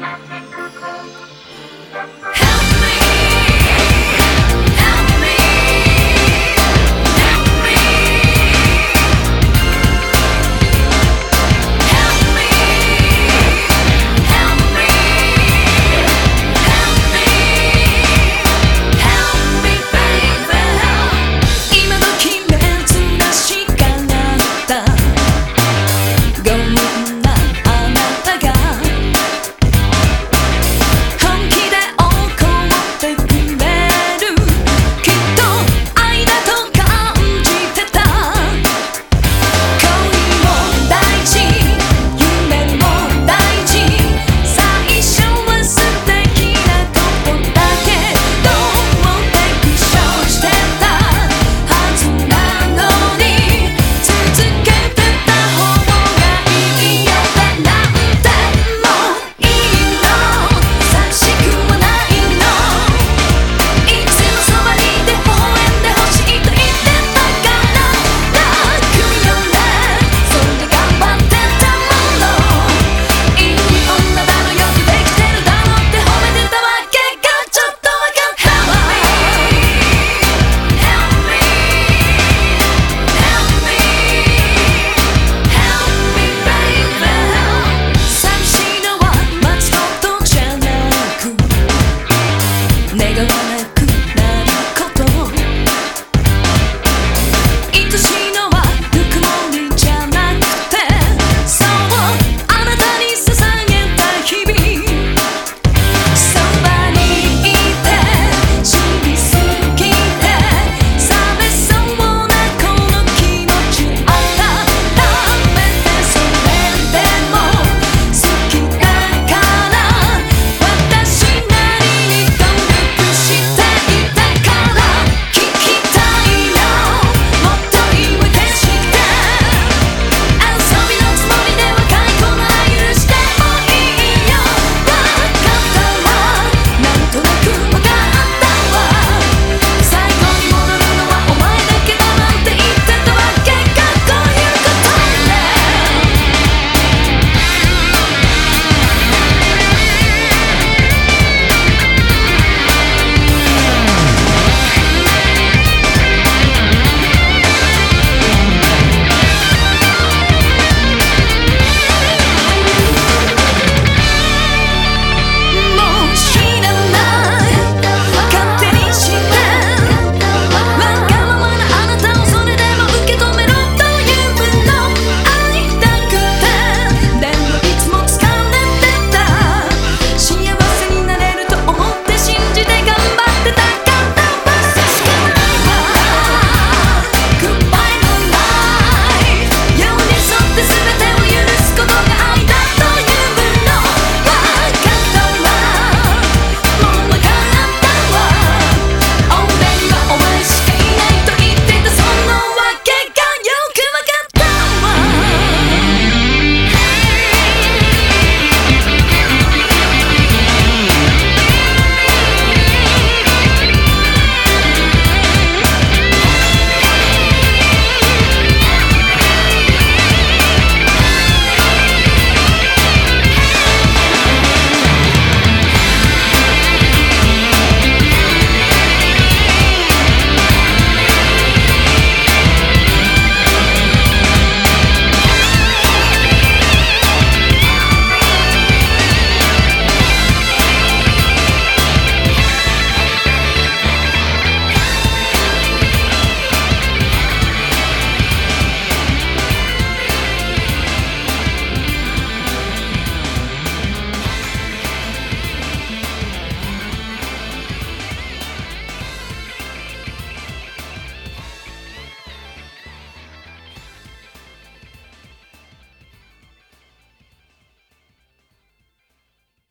Hey!